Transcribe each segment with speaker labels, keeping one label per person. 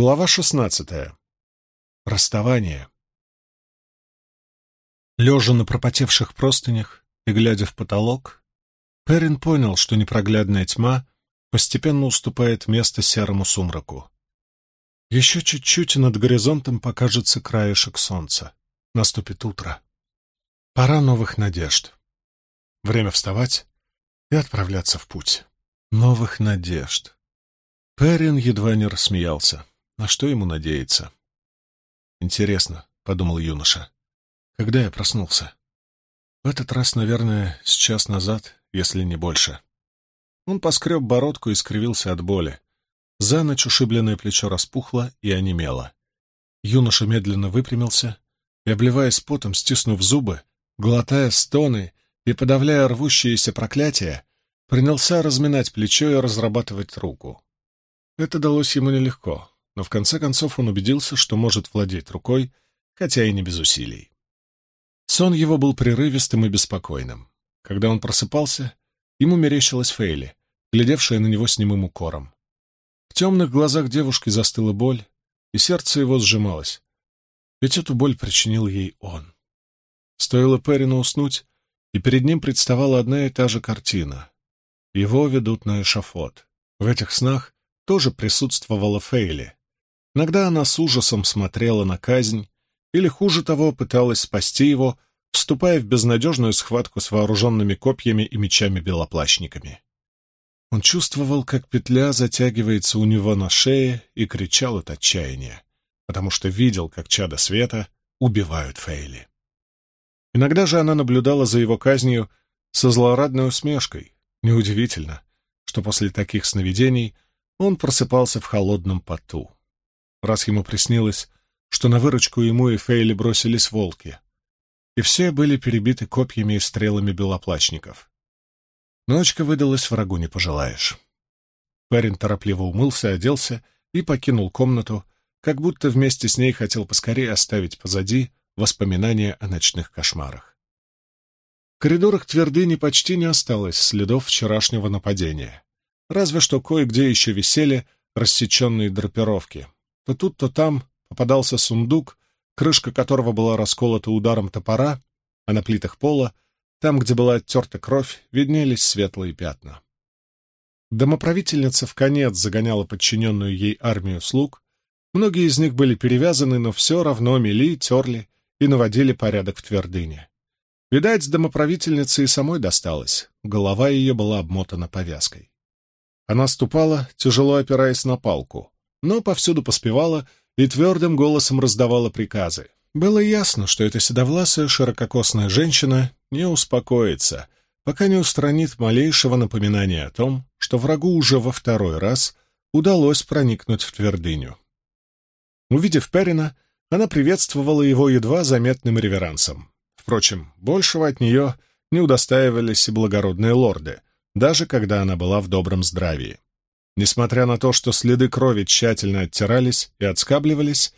Speaker 1: Глава шестнадцатая. Расставание. Лежа на пропотевших простынях и глядя в потолок, Перин понял, что непроглядная тьма постепенно уступает место серому сумраку. Еще чуть-чуть, и над горизонтом покажется краешек солнца. Наступит утро. Пора новых надежд. Время вставать и отправляться в путь. Новых надежд. Перин едва не рассмеялся. На что ему надеяться? Интересно, — подумал юноша, — когда я проснулся? В этот раз, наверное, с час назад, если не больше. Он поскреб бородку и скривился от боли. За ночь ушибленное плечо распухло и онемело. Юноша медленно выпрямился и, обливаясь потом, стиснув зубы, глотая стоны и подавляя рвущиеся проклятия, принялся разминать плечо и разрабатывать руку. Это далось ему нелегко но в конце концов он убедился, что может владеть рукой, хотя и не без усилий. Сон его был прерывистым и беспокойным. Когда он просыпался, ему мерещилась Фейли, глядевшая на него с немым укором. В темных глазах девушки застыла боль, и сердце его сжималось. Ведь эту боль причинил ей он. Стоило Перину уснуть, и перед ним представала одна и та же картина. Его ведут на эшафот. В этих снах тоже присутствовала Фейли, Иногда она с ужасом смотрела на казнь, или, хуже того, пыталась спасти его, вступая в безнадежную схватку с вооруженными копьями и мечами-белоплащниками. Он чувствовал, как петля затягивается у него на шее и кричал от отчаяния, потому что видел, как чада света убивают Фейли. Иногда же она наблюдала за его казнью со злорадной усмешкой. Неудивительно, что после таких сновидений он просыпался в холодном поту раз ему приснилось, что на выручку ему и Фейли бросились волки. И все были перебиты копьями и стрелами белоплачников. Ночка выдалась, врагу не пожелаешь. Парень торопливо умылся, оделся и покинул комнату, как будто вместе с ней хотел поскорее оставить позади воспоминания о ночных кошмарах. В коридорах твердыни почти не осталось следов вчерашнего нападения, разве что кое-где еще висели рассеченные драпировки, то тут, то там попадался сундук, крышка которого была расколота ударом топора, а на плитах пола, там, где была оттерта кровь, виднелись светлые пятна. Домоправительница в конец загоняла подчиненную ей армию слуг. Многие из них были перевязаны, но все равно мели, терли и наводили порядок в твердыне. Видать, домоправительнице и самой досталось. Голова ее была обмотана повязкой. Она ступала, тяжело опираясь на палку но повсюду поспевала и твердым голосом раздавала приказы. Было ясно, что эта седовласая ширококосная женщина не успокоится, пока не устранит малейшего напоминания о том, что врагу уже во второй раз удалось проникнуть в твердыню. Увидев Перина, она приветствовала его едва заметным реверансом. Впрочем, большего от нее не удостаивались и благородные лорды, даже когда она была в добром здравии. Несмотря на то, что следы крови тщательно оттирались и отскабливались,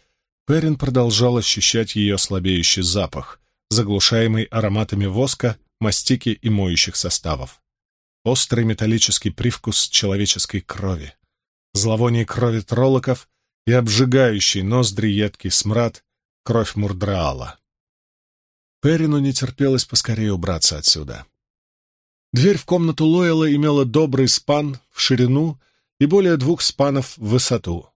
Speaker 1: Перин продолжал ощущать ее слабеющий запах, заглушаемый ароматами воска, мастики и моющих составов. Острый металлический привкус человеческой крови, зловоние крови троллоков и обжигающий ноздри едкий смрад кровь Мурдраала. Перину не терпелось поскорее убраться отсюда. Дверь в комнату Лойла имела добрый спан в ширину и более двух спанов в высоту.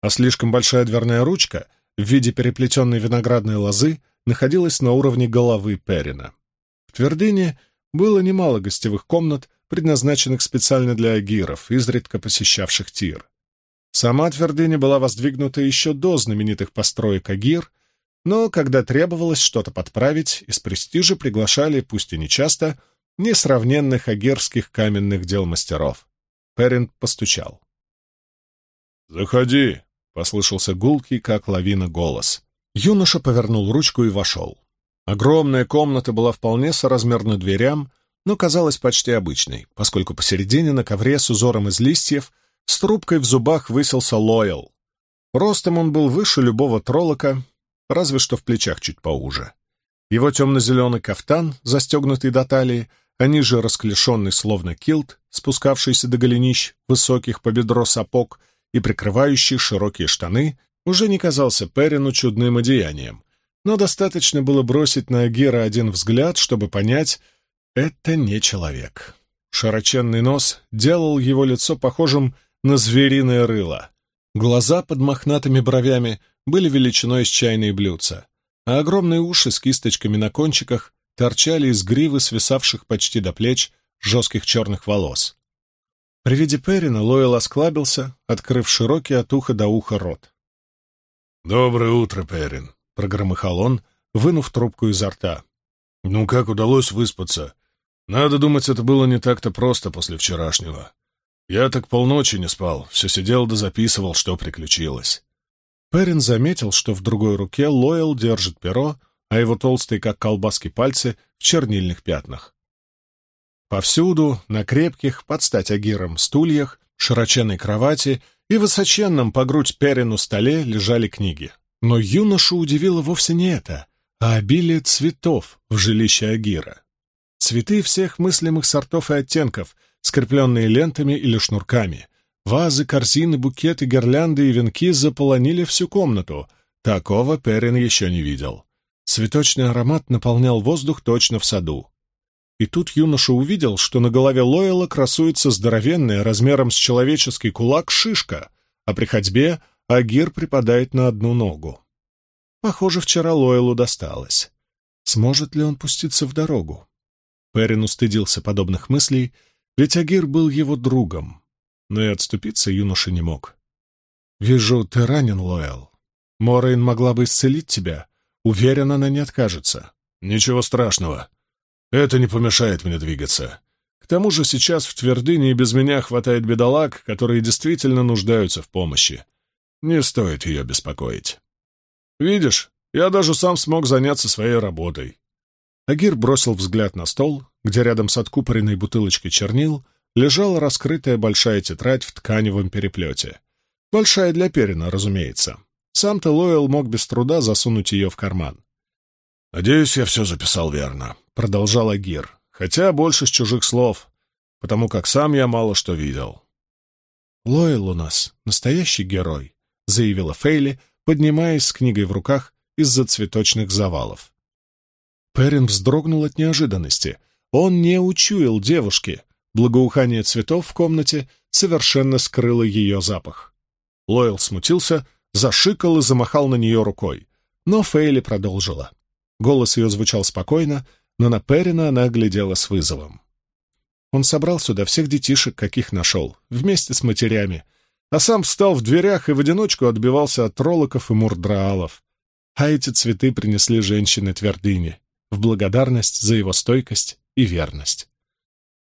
Speaker 1: А слишком большая дверная ручка в виде переплетенной виноградной лозы находилась на уровне головы Перина. В твердыне было немало гостевых комнат, предназначенных специально для агиров, изредка посещавших тир. Сама твердыня была воздвигнута еще до знаменитых построек агир, но когда требовалось что-то подправить, из престижа приглашали, пусть и нечасто, несравненных агирских каменных дел мастеров. Перрин постучал.
Speaker 2: «Заходи!» — послышался гулкий, как лавина, голос.
Speaker 1: Юноша повернул ручку и вошел. Огромная комната была вполне соразмерна дверям, но казалась почти обычной, поскольку посередине на ковре с узором из листьев с трубкой в зубах высился Лойл. Ростом он был выше любого троллока, разве что в плечах чуть поуже. Его темно-зеленый кафтан, застегнутый до талии, а ниже расклешенный словно килт, спускавшийся до голенищ, высоких по бедро сапог и прикрывающий широкие штаны уже не казался Перину чудным одеянием, но достаточно было бросить на Агира один взгляд, чтобы понять — это не человек. Широченный нос делал его лицо похожим на звериное рыло. Глаза под мохнатыми бровями были величиной с чайные блюдца, а огромные уши с кисточками на кончиках торчали из гривы свисавших почти до плеч жестких черных волос. При виде Перина Лойл осклабился, открыв широкий от уха до уха рот.
Speaker 2: «Доброе утро, Перин», — прогромыхал он, вынув трубку изо рта. «Ну как удалось выспаться? Надо думать, это было не так-то просто после вчерашнего. Я так полночи не спал, все сидел да записывал, что приключилось».
Speaker 1: Перин заметил, что в другой руке Лойл держит перо, а его толстые, как колбаски, пальцы в чернильных пятнах. Повсюду, на крепких, под стать агиром, стульях, широченной кровати и высоченном по грудь Перину столе лежали книги. Но юношу удивило вовсе не это, а обилие цветов в жилище Агира. Цветы всех мыслимых сортов и оттенков, скрепленные лентами или шнурками. Вазы, корзины, букеты, гирлянды и венки заполонили всю комнату. Такого Перин еще не видел. Цветочный аромат наполнял воздух точно в саду. И тут юноша увидел, что на голове Лойла красуется здоровенная, размером с человеческий кулак, шишка, а при ходьбе Агир припадает на одну ногу. Похоже, вчера Лойлу досталось. Сможет ли он пуститься в дорогу? Перин устыдился подобных мыслей, ведь Агир был его другом, но и отступиться юноша не мог. «Вижу, ты ранен, Лоэл. Морейн могла бы исцелить тебя, Уверен, она не откажется.
Speaker 2: Ничего страшного. Это не помешает мне двигаться. К тому же сейчас в твердыне и без меня хватает бедолаг, которые действительно нуждаются в помощи. Не стоит ее беспокоить. Видишь, я даже сам смог заняться своей работой.
Speaker 1: Агир бросил взгляд на стол, где рядом с откупоренной бутылочкой чернил лежала раскрытая большая тетрадь в тканевом переплете. Большая для Перина, разумеется. Сам-то Лойл мог без труда засунуть ее в карман.
Speaker 2: «Надеюсь, я все записал верно», — продолжал Агир, хотя больше с чужих слов, потому как сам я мало что видел.
Speaker 1: «Лойл у нас настоящий герой», — заявила Фейли, поднимаясь с книгой в руках из-за цветочных завалов. Перин вздрогнул от неожиданности. Он не учуял девушки. Благоухание цветов в комнате совершенно скрыло ее запах. Лойл смутился, зашикал и замахал на нее рукой. Но Фейли продолжила. Голос ее звучал спокойно, но на Перина она глядела с вызовом. Он собрал сюда всех детишек, каких нашел, вместе с матерями, а сам встал в дверях и в одиночку отбивался от троллоков и мурдраалов. А эти цветы принесли женщины твердыни в благодарность за его стойкость и верность.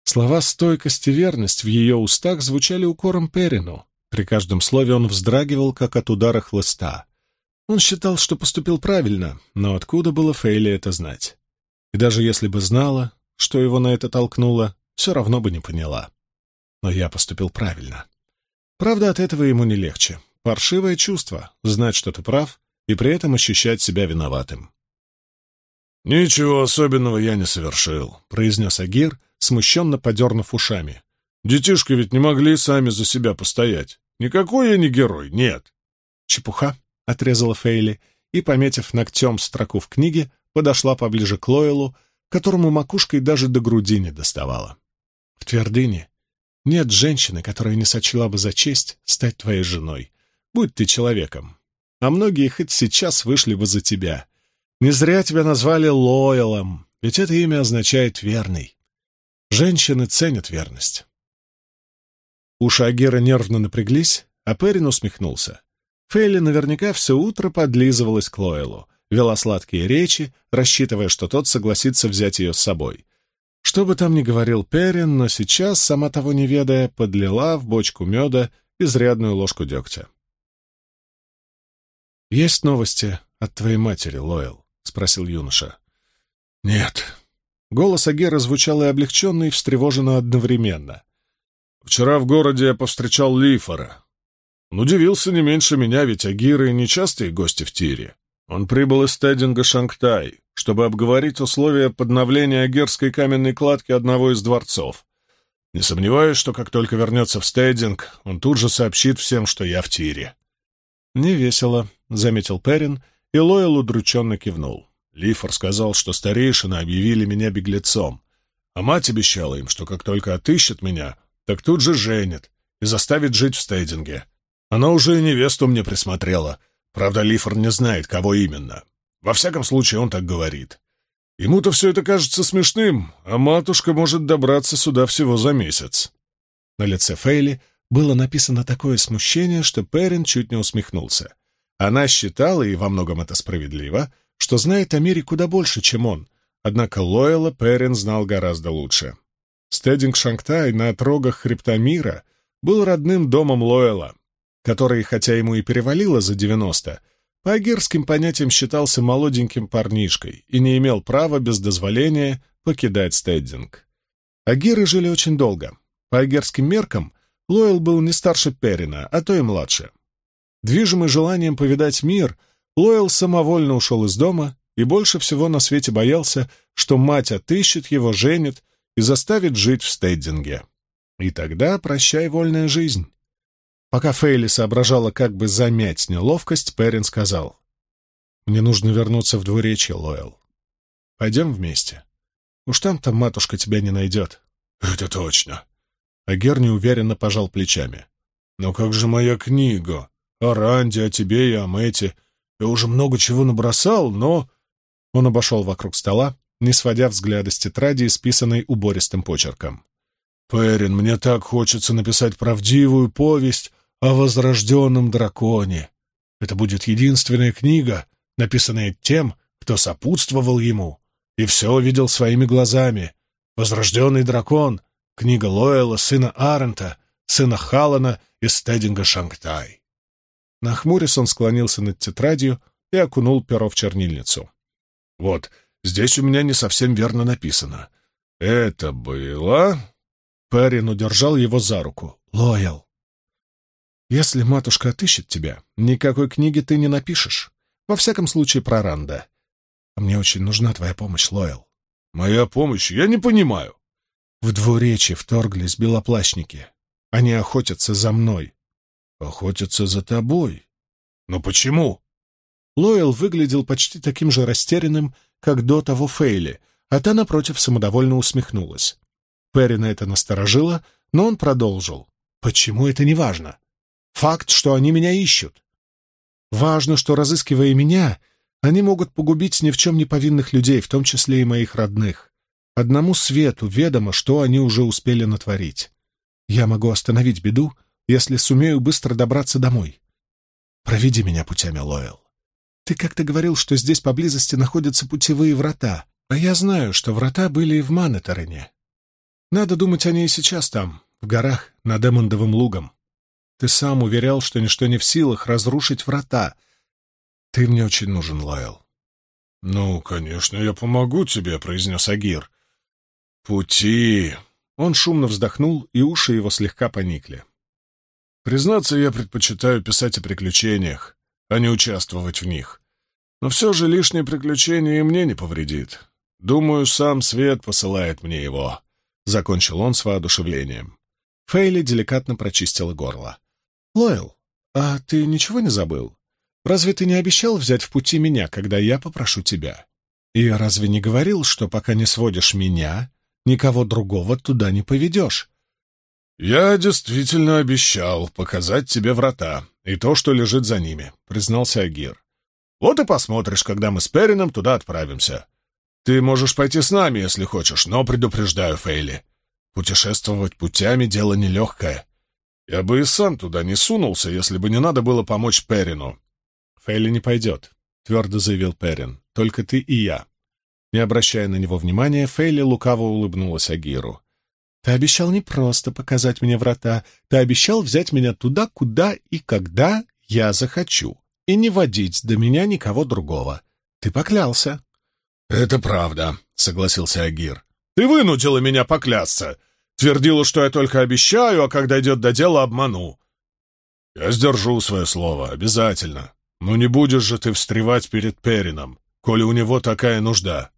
Speaker 1: Слова «стойкость» и «верность» в ее устах звучали укором Перину, при каждом слове он вздрагивал, как от удара хлыста. Он считал, что поступил правильно, но откуда было Фейли это знать? И даже если бы знала, что его на это толкнуло, все равно бы не поняла. Но я поступил правильно. Правда, от этого ему не легче. Паршивое чувство — знать, что ты прав, и при этом ощущать себя виноватым.
Speaker 2: «Ничего особенного я не совершил», — произнес Агир, смущенно подернув ушами. «Детишки ведь не могли сами за себя постоять. Никакой я не герой, нет.
Speaker 1: Чепуха, — отрезала Фейли, и, пометив ногтем строку в книге, подошла поближе к Лойлу, которому макушкой даже до груди не доставала. В твердыне нет женщины, которая не сочла бы за честь стать твоей женой, будь ты человеком. А многие хоть сейчас вышли бы за тебя. Не зря тебя назвали Лойлом, ведь это имя означает «верный». Женщины ценят верность. Уши Агера нервно напряглись, а Перин усмехнулся. Фелли наверняка все утро подлизывалась к Лоэлу, вела сладкие речи, рассчитывая, что тот согласится взять ее с собой. Что бы там ни говорил Перин, но сейчас, сама того не ведая, подлила в бочку меда изрядную ложку дегтя. «Есть новости от твоей матери, Лоэл?» — спросил юноша.
Speaker 2: «Нет».
Speaker 1: Голос Агера звучал и облегченно, и встревоженно одновременно.
Speaker 2: Вчера в городе я повстречал Лифора. Он удивился не меньше меня, ведь Агиры — нечастые гости в Тире. Он прибыл из Теддинга Шангтай, чтобы обговорить условия подновления агирской каменной кладки одного из дворцов. Не сомневаюсь, что как только вернется в стейдинг, он тут же сообщит всем, что я в тире.
Speaker 1: «Не весело», — заметил Перин, и Лойл удрученно кивнул.
Speaker 2: Лифор сказал, что старейшины объявили меня беглецом, а мать обещала им, что как только отыщет меня, так тут же женит и заставит жить в стейдинге. Она уже и невесту мне присмотрела. Правда, Лифор не знает, кого именно. Во всяком случае, он так говорит. Ему-то все это кажется смешным, а матушка может добраться сюда всего за месяц.
Speaker 1: На лице Фейли было написано такое смущение, что Перин чуть не усмехнулся. Она считала, и во многом это справедливо, что знает о мире куда больше, чем он, однако Лойла Перин знал гораздо лучше. Стединг Шангтай на отрогах хребта мира был родным домом Лойла, который, хотя ему и перевалило за девяносто, по агирским понятиям считался молоденьким парнишкой и не имел права без дозволения покидать Стеддинг. Агиры жили очень долго. По агирским меркам Лойл был не старше Перина, а то и младше. Движимый желанием повидать мир, Лойл самовольно ушел из дома и больше всего на свете боялся, что мать отыщет его, женит и заставит жить в стейдинге. И тогда прощай вольная жизнь. Пока Фейли соображала, как бы замять неловкость, Перин сказал. «Мне нужно вернуться в двуречье, Лоэл. Пойдем вместе. Уж там-то матушка тебя не найдет».
Speaker 2: «Это точно».
Speaker 1: А Гер неуверенно пожал плечами.
Speaker 2: «Но как же моя книга? О Ранде, о тебе и о Мэте. Я уже много чего набросал, но...»
Speaker 1: Он обошел вокруг стола, не сводя взгляда с тетради, исписанной убористым почерком.
Speaker 2: «Перин, мне так хочется написать правдивую повесть о возрожденном драконе. Это будет единственная книга, написанная тем, кто сопутствовал ему и все видел своими глазами. Возрожденный дракон — книга Лоэла, сына Арента, сына Халана из Стединга Шангтай.
Speaker 1: Нахмурясь, он склонился над тетрадью и окунул перо в чернильницу.
Speaker 2: «Вот, здесь у меня не совсем верно написано. Это было...»
Speaker 1: Перрин удержал его за руку. «Лоял, если матушка отыщет тебя, никакой книги ты не напишешь. Во всяком случае, про Ранда. А мне очень нужна твоя помощь, Лойл.
Speaker 2: Моя помощь? Я не понимаю.
Speaker 1: В двуречи вторглись белоплащники. Они охотятся за мной.
Speaker 2: Охотятся за тобой? Но почему?
Speaker 1: Лойл выглядел почти таким же растерянным, как до того Фейли, а та, напротив, самодовольно усмехнулась. Перри на это насторожило, но он продолжил. «Почему это не важно? Факт, что они меня ищут. Важно, что, разыскивая меня, они могут погубить ни в чем не повинных людей, в том числе и моих родных. Одному свету ведомо, что они уже успели натворить. Я могу остановить беду, если сумею быстро добраться домой. Проведи меня путями, Лоэл. Ты как-то говорил, что здесь поблизости находятся путевые врата, а я знаю, что врата были и в Манетерене. Надо думать, они и сейчас там, в горах, над Эммондовым лугом. Ты сам уверял, что ничто не в силах разрушить врата. Ты мне очень нужен, Лайл.
Speaker 2: — Ну, конечно, я помогу тебе, — произнес Агир. — Пути...
Speaker 1: Он шумно вздохнул, и уши его слегка поникли.
Speaker 2: Признаться, я предпочитаю писать о приключениях, а не участвовать в них. Но все же лишнее приключение и мне не повредит. Думаю, сам свет посылает мне его. Закончил он с воодушевлением.
Speaker 1: Фейли деликатно прочистила горло. «Лойл, а ты ничего не забыл? Разве ты не обещал взять в пути меня, когда я попрошу тебя? И разве не говорил, что пока не сводишь меня, никого другого туда не поведешь?»
Speaker 2: «Я действительно обещал показать тебе врата и то, что лежит за ними», — признался Агир. «Вот и посмотришь, когда мы с Перином туда отправимся. Ты можешь пойти с нами, если хочешь, но предупреждаю, Фейли. Путешествовать путями — дело нелегкое. Я бы и сам туда не сунулся, если бы не надо было помочь Перину.
Speaker 1: «Фейли не пойдет», — твердо заявил Перин. «Только ты и я». Не обращая на него внимания, Фейли лукаво улыбнулась Агиру. «Ты обещал не просто показать мне врата, ты обещал взять меня туда, куда и когда я захочу, и не водить до меня никого другого. Ты поклялся».
Speaker 2: «Это правда», — согласился Агир. «Ты вынудила меня поклясться. Твердила, что я только обещаю, а когда идет до дела, обману. Я сдержу свое слово, обязательно. Но не будешь же ты встревать перед Перином, коли у него такая нужда.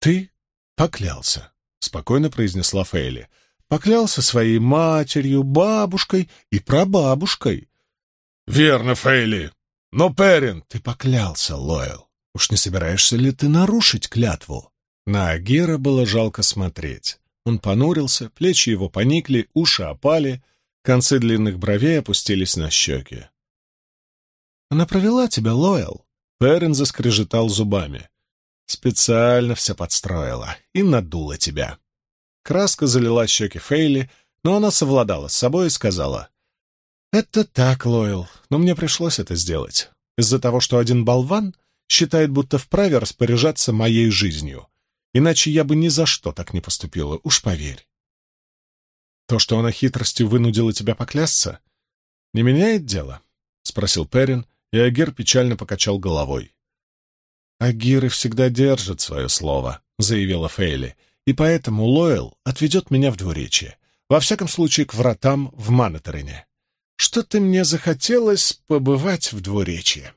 Speaker 1: Ты поклялся, — спокойно произнесла Фейли. Поклялся своей матерью, бабушкой и прабабушкой.
Speaker 2: «Верно, Фейли. Но, Перин...»
Speaker 1: «Ты поклялся, Лойл. Уж не собираешься ли ты нарушить клятву?» На Агира было жалко смотреть. Он понурился, плечи его поникли, уши опали, концы длинных бровей опустились на щеки. «Она провела тебя, Лойл!» Перин заскрежетал зубами. «Специально все подстроила и надула тебя». Краска залила щеки Фейли, но она совладала с собой и сказала. «Это так, Лойл, но мне пришлось это сделать. Из-за того, что один болван считает, будто вправе распоряжаться моей жизнью. Иначе я бы ни за что так не поступила, уж поверь. То, что она хитростью вынудила тебя поклясться, не меняет дело?» — спросил Перин, и Агир печально покачал головой. «Агиры всегда держат свое слово», — заявила Фейли, «и поэтому Лойл отведет меня в двуречье, во всяком случае к вратам в Манатерине. Что-то мне захотелось побывать в двуречье».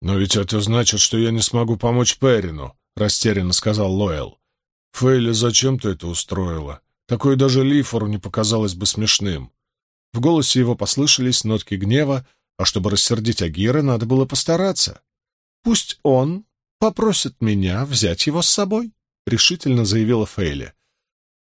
Speaker 2: «Но ведь это значит, что я не смогу помочь Перину», — растерянно сказал Лойл. «Фейли, зачем ты это устроила? Такое даже Лифору не показалось бы смешным». В голосе его послышались нотки гнева, а чтобы рассердить Агира, надо было постараться. «Пусть он попросит меня взять его с собой», — решительно заявила Фейли.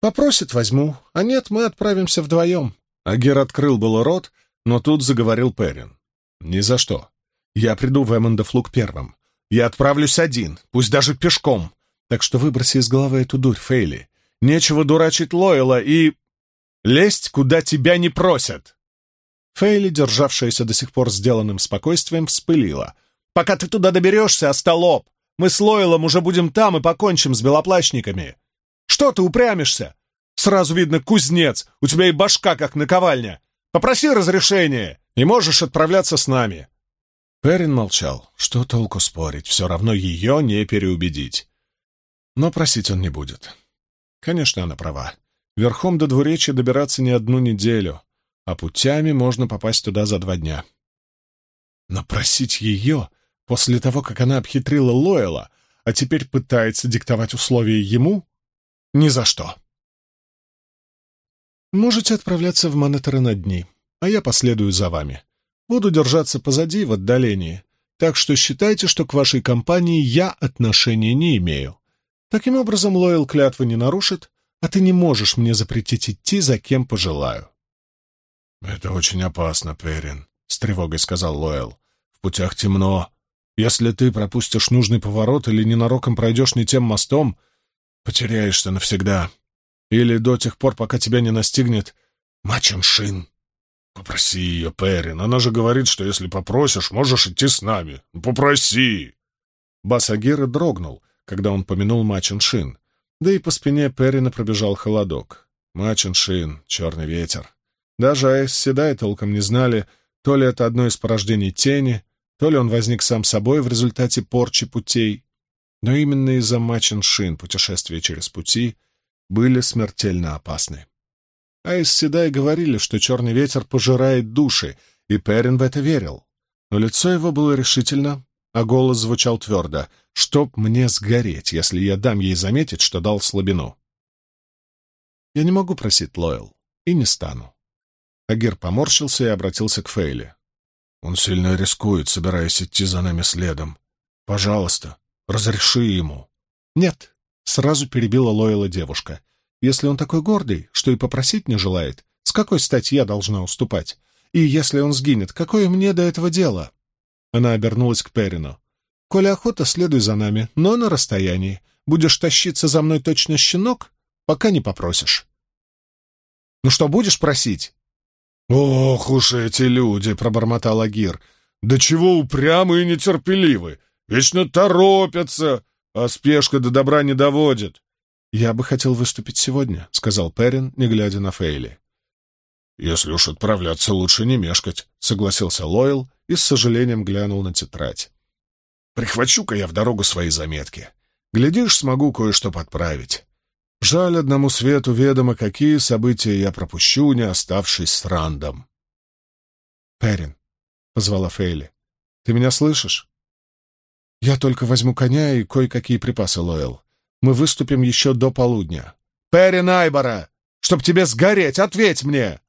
Speaker 2: «Попросит, возьму, а нет, мы отправимся вдвоем». Агир открыл было рот, но тут заговорил Перин. «Ни за что. Я приду в Эммондофлук первым. Я отправлюсь один, пусть даже пешком. Так что выброси из головы эту дурь, Фейли. Нечего дурачить Лойла и... лезть, куда тебя не просят!» Фейли, державшаяся до сих пор сделанным спокойствием, вспылила. «Пока ты туда доберешься, остолоп! Мы с Лойлом уже будем там и покончим с белоплащниками! Что ты упрямишься? Сразу видно, кузнец, у тебя и башка как наковальня! Попроси разрешения, и можешь отправляться с нами!» Перин молчал. Что толку спорить? Все равно ее не переубедить. Но просить он не будет. Конечно, она права. Верхом до двуречья добираться не одну неделю а путями можно попасть туда за два дня. Но просить ее после того, как она обхитрила Лоэла, а теперь пытается диктовать условия ему? Ни за что. Можете отправляться в Монетеры на дни, а я последую за вами. Буду держаться позади в отдалении, так что считайте, что к вашей компании я отношения не имею. Таким образом, Лоэл клятвы не нарушит, а ты не можешь мне запретить идти, за кем пожелаю. «Это очень опасно, Перин», — с тревогой сказал Лоэл. «В путях темно. Если ты пропустишь нужный поворот или ненароком пройдешь не тем мостом, потеряешься навсегда. Или до тех пор, пока тебя не настигнет Маченшин. Попроси ее, Перин. Она же говорит, что если попросишь, можешь идти с нами. Попроси!»
Speaker 1: Бас Агира дрогнул, когда он помянул Маченшин, да и по спине Перина пробежал холодок. Маченшин, черный ветер. Даже Айс Седай толком не знали, то ли это одно из порождений тени, то ли он возник сам собой в результате порчи путей. Но именно из-за Мачин Шин путешествия через пути были смертельно опасны. Айс Седай говорили, что черный ветер пожирает души, и Перин в это верил. Но лицо его было решительно, а голос звучал твердо, «Чтоб мне сгореть, если я дам ей заметить, что дал слабину». Я не могу просить Лойл, и не стану. Агир поморщился и обратился к Фейли. «Он сильно рискует, собираясь идти за нами следом. Пожалуйста, разреши ему». «Нет», — сразу перебила Лойла девушка. «Если он такой гордый, что и попросить не желает, с какой стати я должна уступать? И если он сгинет, какое мне до этого дело?» Она обернулась к Перину. «Коли охота, следуй за нами, но на расстоянии. Будешь тащиться за мной точно щенок, пока не попросишь». «Ну что, будешь просить?»
Speaker 2: «Ох уж эти люди!» — пробормотал Агир. «Да чего упрямы и нетерпеливы! Вечно торопятся, а спешка до добра не доводит!»
Speaker 1: «Я бы хотел выступить сегодня», — сказал Перин, не глядя на Фейли.
Speaker 2: «Если уж отправляться, лучше не мешкать», — согласился Лойл и с сожалением глянул на тетрадь. «Прихвачу-ка я в дорогу свои заметки. Глядишь, смогу кое-что подправить. Жаль одному свету ведомо, какие события я пропущу, не оставшись с Рандом.
Speaker 1: «Перин», — позвала Фейли, — «ты меня слышишь?» «Я только возьму коня и кое-какие припасы, Лоэл. Мы выступим еще до полудня. «Перри Найбора! Чтоб тебе сгореть! Ответь мне!»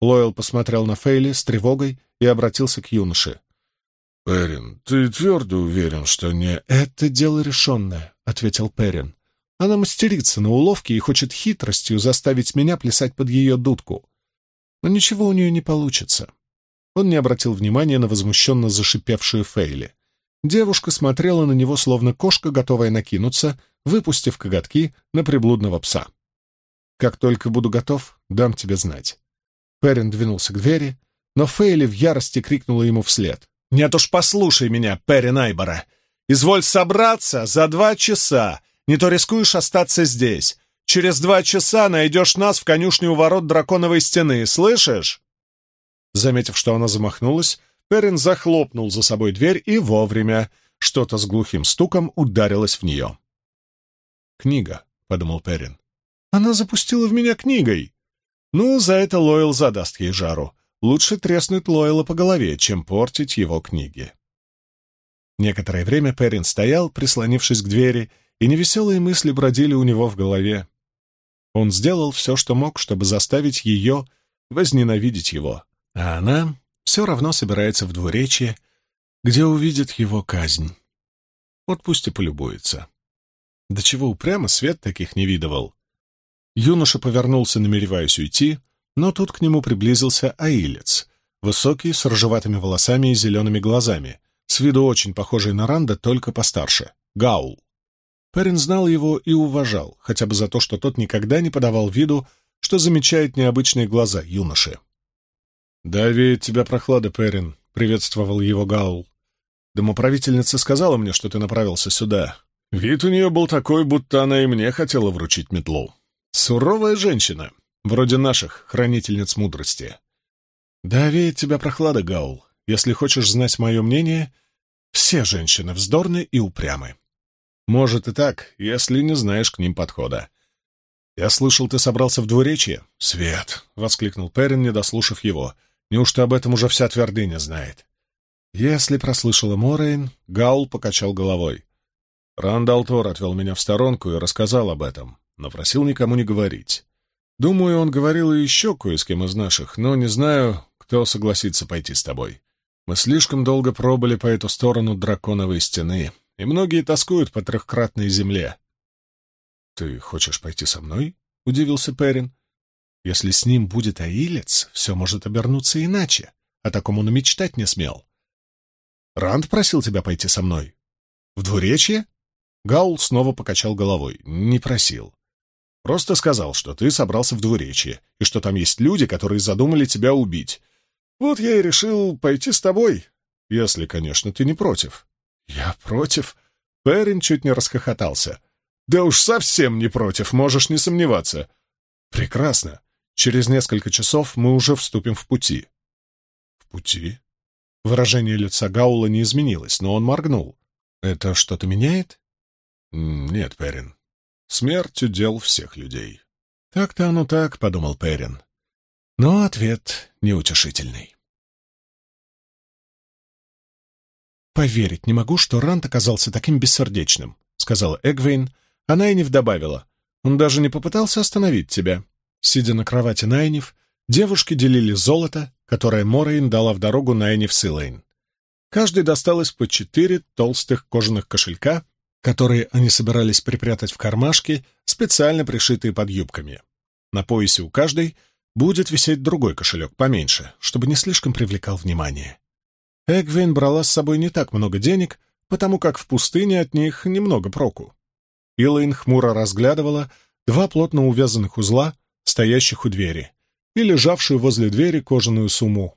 Speaker 1: Лойл посмотрел на Фейли с тревогой и обратился к юноше.
Speaker 2: «Перрин, ты твердо уверен, что не...»
Speaker 1: «Это дело решенное», — ответил Перрин. «Она мастерится на уловке и хочет хитростью заставить меня плясать под ее дудку. Но ничего у нее не получится». Он не обратил внимания на возмущенно зашипевшую Фейли. Девушка смотрела на него, словно кошка, готовая накинуться, выпустив коготки на приблудного пса. «Как только буду готов, дам тебе знать». Перрин двинулся к двери, но Фейли в ярости крикнула ему вслед. «Нет уж, послушай меня, Перри Найбора! Изволь собраться за два часа, не то рискуешь остаться здесь. Через два часа найдешь нас в конюшне у ворот драконовой стены, слышишь?» Заметив, что она замахнулась, Перрин захлопнул за собой дверь и вовремя что-то с глухим стуком ударилось в нее. «Книга», — подумал Перрин. «Она запустила в меня книгой!» Ну, за это Лойл задаст ей жару. Лучше треснуть Лойла по голове, чем портить его книги. Некоторое время Перрин стоял, прислонившись к двери, и невеселые мысли бродили у него в голове. Он сделал все, что мог, чтобы заставить ее возненавидеть его, а она все равно собирается в двуречье, где увидит его казнь. Вот пусть и полюбуется. До чего упрямо свет таких не видывал. Юноша повернулся, намереваясь уйти, но тут к нему приблизился аилец, высокий, с рыжеватыми волосами и зелеными глазами, с виду очень похожий на Ранда, только постарше — Гаул. Перин знал его и уважал, хотя бы за то, что тот никогда не подавал виду, что замечает необычные глаза юноши. «Да веет тебя прохлада, Перин», — приветствовал его Гаул. «Домоправительница сказала мне, что ты направился сюда. Вид у нее был такой, будто она и мне хотела вручить метлу. Суровая женщина, вроде наших, хранительниц мудрости. Да, веет тебя прохлада, Гаул. Если хочешь знать мое мнение, все женщины вздорны и упрямы. Может и так, если не знаешь к ним подхода. «Я слышал, ты собрался в двуречье?» «Свет!» — воскликнул Перин, не дослушав его. «Неужто об этом уже вся твердыня знает?» Если прослышала Морейн, Гаул покачал головой. Рандал Тор отвел меня в сторонку и рассказал об этом но просил никому не говорить. Думаю, он говорил и еще кое с кем из наших, но не знаю, кто согласится пойти с тобой. Мы слишком долго пробыли по эту сторону драконовой стены, и многие тоскуют по трехкратной земле. — Ты хочешь пойти со мной? — удивился Перин. — Если с ним будет аилец, все может обернуться иначе. О таком он и мечтать не смел. — Ранд просил тебя пойти со мной? — В двуречье? Гаул снова покачал головой. — Не просил. Просто сказал, что ты собрался в двуречье, и что там есть люди, которые задумали тебя убить. Вот я и решил пойти с тобой, если, конечно, ты не против». «Я против?» Перин чуть не расхохотался. «Да уж совсем не против, можешь не сомневаться». «Прекрасно. Через несколько часов мы уже вступим в пути». «В пути?» Выражение лица Гаула не изменилось, но он моргнул. «Это что-то меняет?» «Нет, Перин. Смерть — удел всех людей. Так-то оно так, — подумал Перин. Но ответ неутешительный. «Поверить не могу, что Рант оказался таким бессердечным», — сказала Эгвейн, а Найниф добавила. «Он даже не попытался остановить тебя». Сидя на кровати Найниф, девушки делили золото, которое Морейн дала в дорогу Найниф Силейн. Каждый досталось по четыре толстых кожаных кошелька которые они собирались припрятать в кармашки, специально пришитые под юбками. На поясе у каждой будет висеть другой кошелек, поменьше, чтобы не слишком привлекал внимание. Эгвин брала с собой не так много денег, потому как в пустыне от них немного проку. Илайн хмуро разглядывала два плотно увязанных узла, стоящих у двери, и лежавшую возле двери кожаную сумму.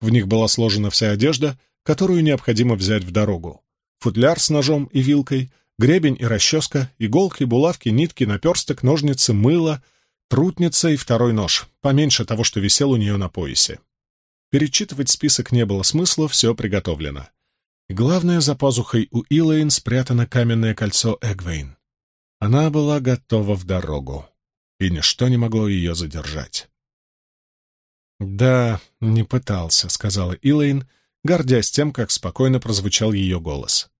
Speaker 1: В них была сложена вся одежда, которую необходимо взять в дорогу футляр с ножом и вилкой, гребень и расческа, иголки, булавки, нитки, наперсток, ножницы, мыло, трутница и второй нож, поменьше того, что висел у нее на поясе. Перечитывать список не было смысла, все приготовлено. Главное, за пазухой у Илэйн спрятано каменное кольцо Эгвейн. Она была готова в дорогу, и ничто не могло ее задержать. «Да, не пытался», — сказала Илэйн, гордясь тем, как спокойно прозвучал ее голос.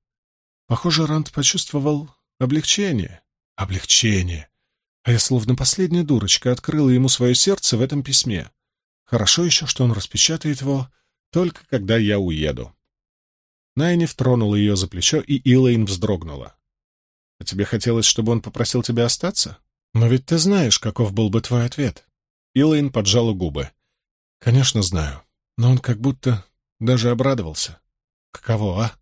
Speaker 1: Похоже, Ранд почувствовал облегчение. Облегчение. А я словно последняя дурочка открыла ему свое сердце в этом письме. Хорошо еще, что он распечатает его только когда я уеду. Найниф тронул ее за плечо, и Илэйн вздрогнула. — А тебе хотелось, чтобы он попросил тебя остаться? Но ведь ты знаешь, каков был бы твой ответ. Илэйн поджала губы. — Конечно, знаю. Но он как будто даже обрадовался. Каково, а?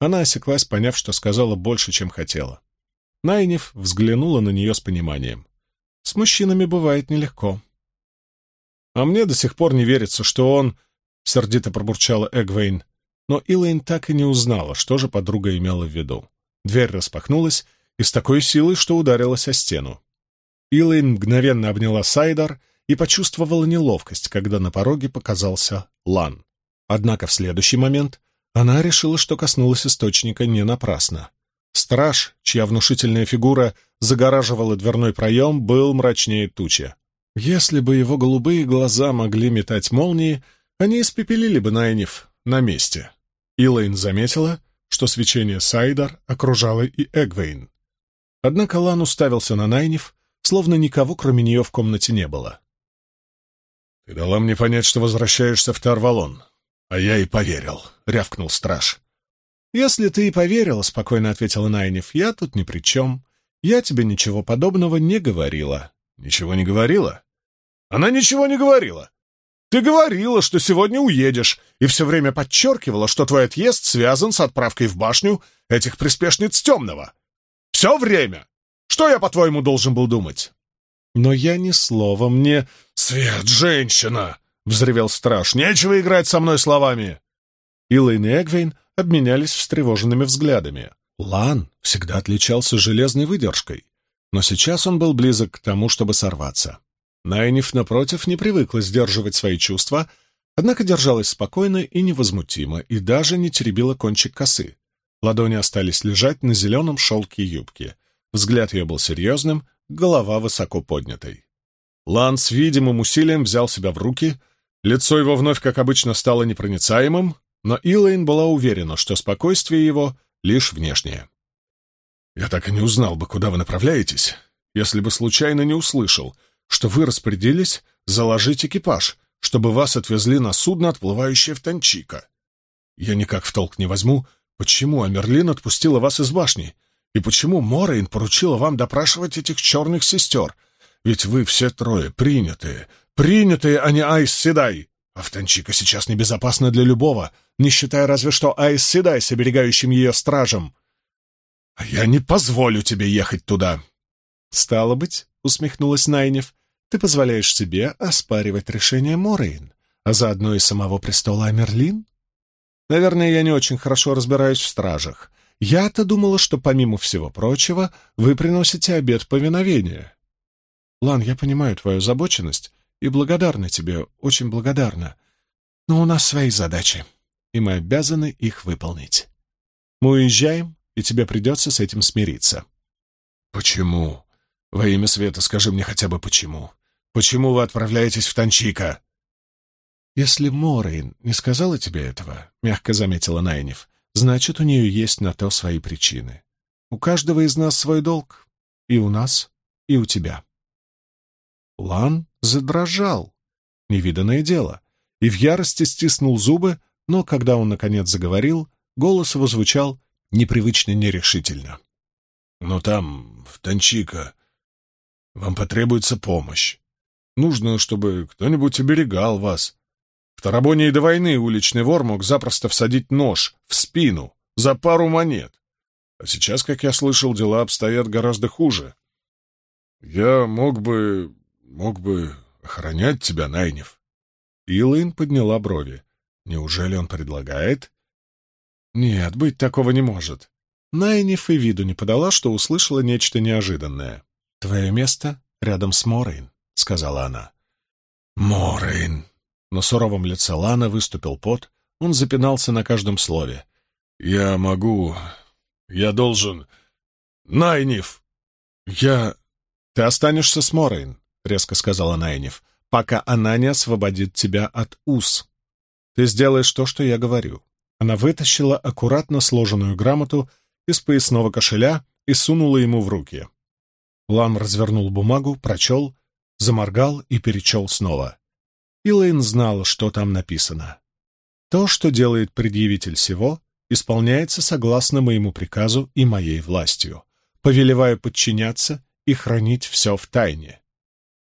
Speaker 1: Она осеклась, поняв, что сказала больше, чем хотела. Найниф взглянула на нее с пониманием. С мужчинами бывает нелегко. А мне до сих пор не верится, что он... Сердито пробурчала Эгвейн. Но Илэйн так и не узнала, что же подруга имела в виду. Дверь распахнулась и с такой силой, что ударилась о стену. Илэйн мгновенно обняла Сайдар и почувствовала неловкость, когда на пороге показался Лан. Однако в следующий момент она решила, что коснулась источника не напрасно. Страж, чья внушительная фигура загораживала дверной проем, был мрачнее тучи. Если бы его голубые глаза могли метать молнии, они испепелили бы Найниф на месте. Илэйн заметила, что свечение Сайдар окружало и Эгвейн. Однако Лан уставился на Найниф, словно никого, кроме нее, в комнате не было.
Speaker 2: «Ты дала мне понять, что возвращаешься в Тарвалон, а я и поверил», — рявкнул страж.
Speaker 1: «Если ты и поверила», — спокойно ответила Найниф, — «я тут ни при чем. Я тебе ничего подобного не говорила».
Speaker 2: «Ничего не говорила?» «Она ничего не говорила. Ты говорила, что сегодня уедешь, и все время подчеркивала, что твой отъезд связан с отправкой в башню этих приспешниц темного. Все время! Что я, по-твоему, должен был думать?»
Speaker 1: «Но я ни словом не...»
Speaker 2: «Свет, женщина!» — взревел страж. «Нечего играть со мной словами!»
Speaker 1: Илайн и Эгвейн обменялись встревоженными взглядами. Лан всегда отличался железной выдержкой, но сейчас он был близок к тому, чтобы сорваться. Найниф, напротив, не привыкла сдерживать свои чувства, однако держалась спокойно и невозмутимо, и даже не теребила кончик косы. Ладони остались лежать на зеленом шелке юбки. Взгляд ее был серьезным, голова высоко поднятой. Лан с видимым усилием взял себя в руки, лицо его вновь, как обычно, стало непроницаемым, но Илэйн была уверена, что спокойствие его лишь внешнее.
Speaker 2: «Я так и не узнал бы, куда вы направляетесь, если бы случайно не услышал, что вы распорядились заложить экипаж, чтобы вас отвезли на судно, отплывающее в Танчика. Я никак в толк не возьму, почему Амерлин отпустила вас из башни, и почему Морейн поручила вам допрашивать этих черных сестер, ведь вы все трое принятые, принятые, а не Айз Седай. А в Танчико сейчас небезопасно для любого, не считая разве что Айз Седай с оберегающим ее стражем. А я не позволю тебе ехать туда.
Speaker 1: Стало быть, — усмехнулась Найнев, — ты позволяешь себе оспаривать решение Морейн, а заодно и самого престола Амерлин? Наверное, я не очень хорошо разбираюсь в стражах. Я-то думала, что, помимо всего прочего, вы приносите обед повиновения. Лан, я понимаю твою озабоченность и благодарна тебе, очень благодарна. Но у нас свои задачи, и мы обязаны их выполнить. Мы уезжаем, и тебе придется с этим смириться.
Speaker 2: Почему? Во имя света скажи мне хотя бы почему. Почему вы отправляетесь в Танчика?
Speaker 1: Если Морейн не сказала тебе этого, мягко заметила Найнев, значит, у нее есть на то свои причины. У каждого из нас свой долг. И у нас, и у тебя. Лан задрожал. Невиданное дело. И в ярости стиснул зубы, но когда он, наконец, заговорил, голос его звучал непривычно нерешительно.
Speaker 2: «Но там, в Танчика, вам потребуется помощь. Нужно, чтобы кто-нибудь оберегал вас. В Тарабоне и до войны уличный вор мог запросто всадить нож в спину за пару монет. А сейчас, как я слышал, дела обстоят гораздо хуже. Я мог бы... мог бы охранять тебя, Найнев.
Speaker 1: Илайн подняла брови. Неужели он предлагает? Нет, быть такого не может. Найниф и виду не подала, что услышала нечто неожиданное. «Твое место рядом с Морейн», — сказала она.
Speaker 2: «Морейн!»
Speaker 1: На суровом лице Лана выступил пот, он запинался на каждом слове.
Speaker 2: «Я могу... Я должен... Найниф! Я...»
Speaker 1: «Ты останешься с Морейн», — резко сказала Найниф, «пока она не освободит тебя от уз. Ты сделаешь то, что я говорю». Она вытащила аккуратно сложенную грамоту из поясного кошеля и сунула ему в руки. Лан развернул бумагу, прочел, заморгал и перечел снова. Илэйн знала, что там написано. То, что делает предъявитель всего, исполняется согласно моему приказу и моей властью. Повелеваю подчиняться и хранить все в тайне.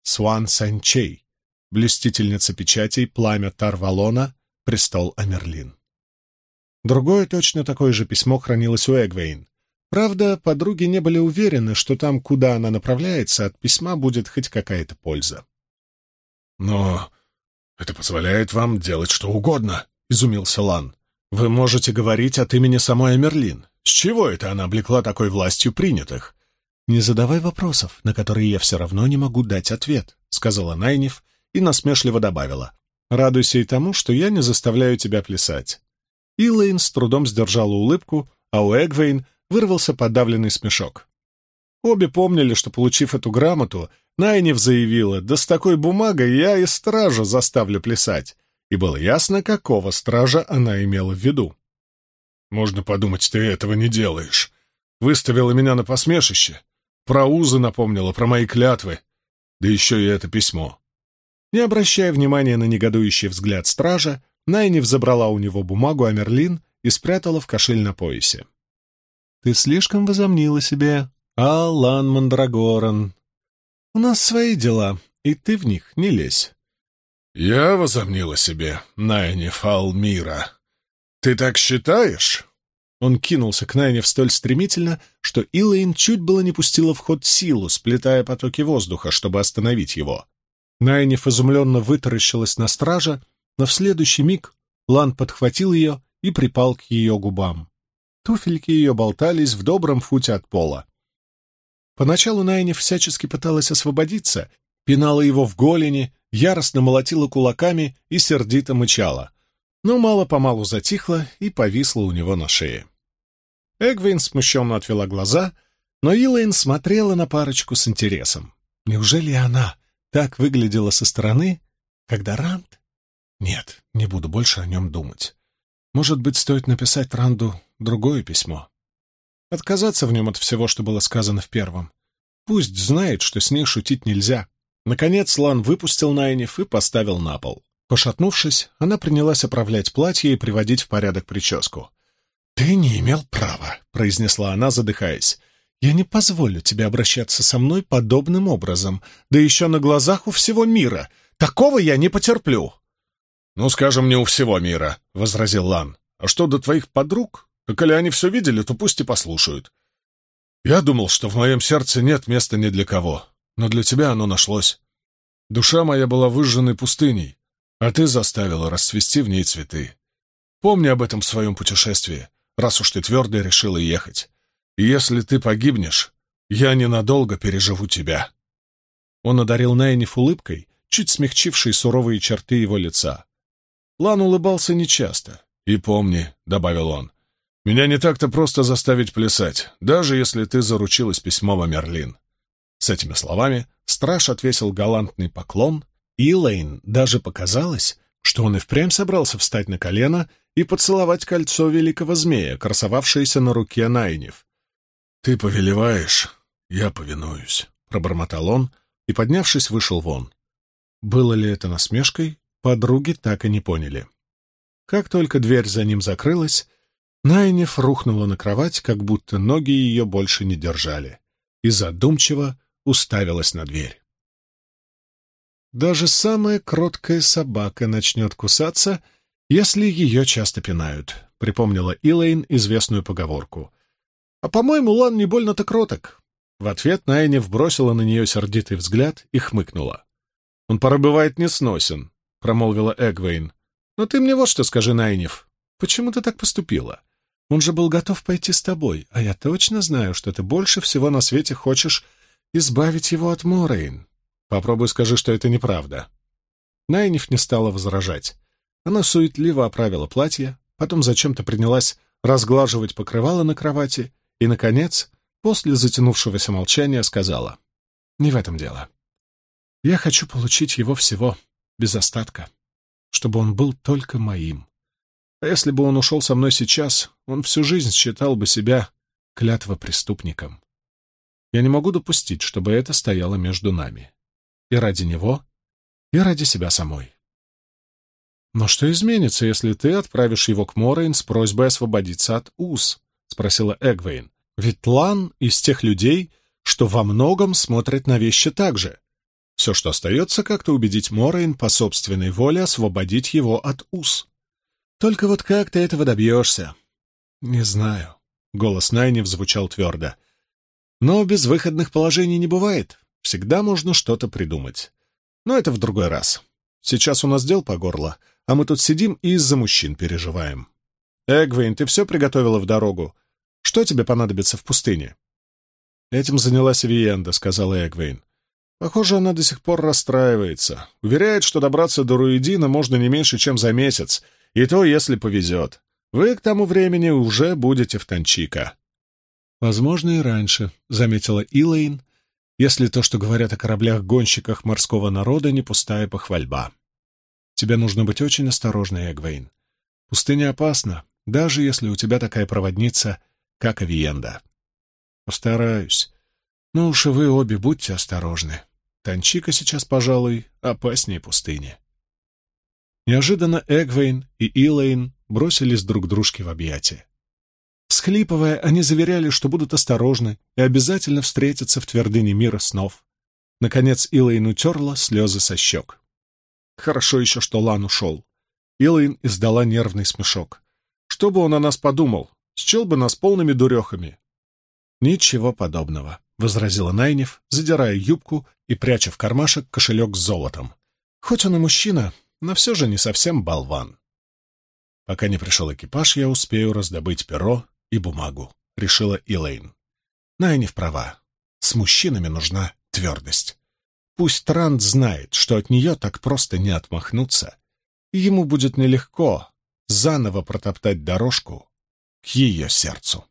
Speaker 1: Суан Санчей, блестительница печатей, пламя Тарвалона, престол Амерлин. Другое точно такое же письмо хранилось у Эгвейн. Правда, подруги не были уверены, что там, куда она направляется, от письма будет хоть какая-то польза.
Speaker 2: «Но это позволяет вам делать что угодно», — изумился Лан.
Speaker 1: «Вы можете говорить от имени самой Амерлин. С чего это она облекла такой властью принятых?» «Не задавай вопросов, на которые я все равно не могу дать ответ», — сказала Найниф и насмешливо добавила. «Радуйся и тому, что я не заставляю тебя плясать. Илэйн с трудом сдержала улыбку, а у Эгвейн вырвался подавленный смешок. Обе помнили, что, получив эту грамоту, Найнев заявила, да с такой бумагой я и стража заставлю плясать, и было ясно, какого стража она имела в виду.
Speaker 2: «Можно подумать, ты этого не делаешь. Выставила меня на посмешище. Про узы напомнила, про мои клятвы. Да еще и это письмо».
Speaker 1: Не обращая внимания на негодующий взгляд стража, Найниф забрала у него бумагу о Мерлин и спрятала в кошель на поясе. «Ты слишком возомнила себе, Алан Мандрагоран. У нас свои дела, и ты в них не лезь».
Speaker 2: «Я возомнила себе, Найниф Алмира. Ты так считаешь?»
Speaker 1: Он кинулся к Найниф столь стремительно, что Илэйн чуть было не пустила в ход силу, сплетая потоки воздуха, чтобы остановить его. Найниф изумленно вытаращилась на стража, но в следующий миг Лан подхватил ее и припал к ее губам. Туфельки ее болтались в добром футе от пола. Поначалу Найни всячески пыталась освободиться, пинала его в голени, яростно молотила кулаками и сердито мычала, но мало-помалу затихла и повисла у него на шее. Эгвин смущенно отвела глаза, но Илэйн смотрела на парочку с интересом. Неужели она так выглядела со стороны, когда Ранд нет, не буду больше о нем думать. Может быть, стоит написать Ранду другое письмо. Отказаться в нем от всего, что было сказано в первом. Пусть знает, что с ней шутить нельзя. Наконец Лан выпустил Найниф и поставил на пол. Пошатнувшись, она принялась оправлять платье и приводить в порядок прическу. «Ты не имел права», — произнесла она, задыхаясь. «Я не позволю тебе обращаться со мной подобным образом, да еще на глазах у всего мира. Такого я не потерплю».
Speaker 2: «Ну, скажем, не у всего мира», — возразил Лан. «А что до твоих подруг? Так коли они все видели, то пусть и послушают. Я думал, что в моем сердце нет места ни для кого, но для тебя оно нашлось. Душа моя была выжженной пустыней, а ты заставила расцвести в ней цветы. Помни об этом в своем путешествии, раз уж ты твердо решила ехать. И если ты погибнешь, я ненадолго переживу тебя».
Speaker 1: Он одарил Найниф улыбкой, чуть смягчившей суровые черты его лица. Лан улыбался нечасто.
Speaker 2: «И помни», — добавил он, — «меня не так-то просто заставить плясать, даже если ты заручилась письмом о Мерлин».
Speaker 1: С этими словами страж отвесил галантный поклон, и Лейн даже показалось, что он и впрямь собрался встать на колено и поцеловать кольцо великого змея, красовавшееся на руке Найнев.
Speaker 2: «Ты повелеваешь, я повинуюсь», — пробормотал он и, поднявшись, вышел вон.
Speaker 1: Было ли это насмешкой подруги так и не поняли. Как только дверь за ним закрылась, Найнев рухнула на кровать, как будто ноги ее больше не держали, и задумчиво уставилась на дверь. Даже самая кроткая собака начнет кусаться, если ее часто пинают, припомнила Илэйн известную поговорку. А, по-моему, Лан не больно-то кроток. В ответ Найнев бросила на нее сердитый взгляд и хмыкнула. Он порой бывает несносен, — промолвила Эгвейн. «Но ты мне вот что скажи, Найниф. Почему ты так поступила? Он же был готов пойти с тобой, а я точно знаю, что ты больше всего на свете хочешь избавить его от Морейн. Попробуй скажи, что это неправда». Найниф не стала возражать. Она суетливо оправила платье, потом зачем-то принялась разглаживать покрывало на кровати и, наконец, после затянувшегося молчания сказала, «Не в этом дело. Я хочу получить его всего без остатка, чтобы он был только моим. А если бы он ушел со мной сейчас, он всю жизнь считал бы себя клятва преступником. Я не могу допустить, чтобы это стояло между нами. И ради него, и ради себя самой. «Но что изменится, если ты отправишь его к Морейн с просьбой освободиться от уз?» — спросила Эгвейн. «Ведь Лан из тех людей, что во многом смотрят на вещи так же. Все, что остается, как-то убедить Морейн по собственной воле освободить его от уз. Только вот как ты этого добьешься?» «Не знаю», — голос Найнев звучал твердо. «Но безвыходных положений не бывает. Всегда можно что-то придумать. Но это в другой раз. Сейчас у нас дел по горло, а мы тут сидим и из-за мужчин переживаем. Эгвейн, ты все приготовила в дорогу? Что тебе понадобится в пустыне?» «Этим занялась Виенда», — сказала Эгвейн. «Похоже, она до сих пор расстраивается. Уверяет, что добраться до Руидина можно не меньше, чем за месяц, и то, если повезет. Вы к тому времени уже будете в Танчика». «Возможно, и раньше», — заметила Илэйн, если то, что говорят о кораблях-гонщиках морского народа, не пустая похвальба. Тебе нужно быть очень осторожной, Эгвейн. Пустыня опасна, даже если у тебя такая проводница, как Авиенда. Постараюсь. Но уж и вы обе будьте осторожны. Танчика сейчас, пожалуй, опаснее пустыни. Неожиданно Эгвейн и Илэйн бросились друг дружке в объятия. Всхлипывая, они заверяли, что будут осторожны и обязательно встретятся в твердыне мира снов. Наконец Илэйн утерла слезы со щек. Хорошо еще, что Лан ушел. Илэйн издала нервный смешок. Что бы он о нас подумал? Счел бы нас полными дурехами. «Ничего подобного», — возразила Найнев, задирая юбку и пряча в кармашек кошелек с золотом. «Хоть он и мужчина, но все же не совсем болван». Пока не пришел экипаж, я успею раздобыть перо и бумагу, — решила Илэйн. Найнев права. С мужчинами нужна твердость. Пусть Транд знает, что от нее так просто не отмахнуться, ему будет нелегко заново протоптать дорожку к ее сердцу.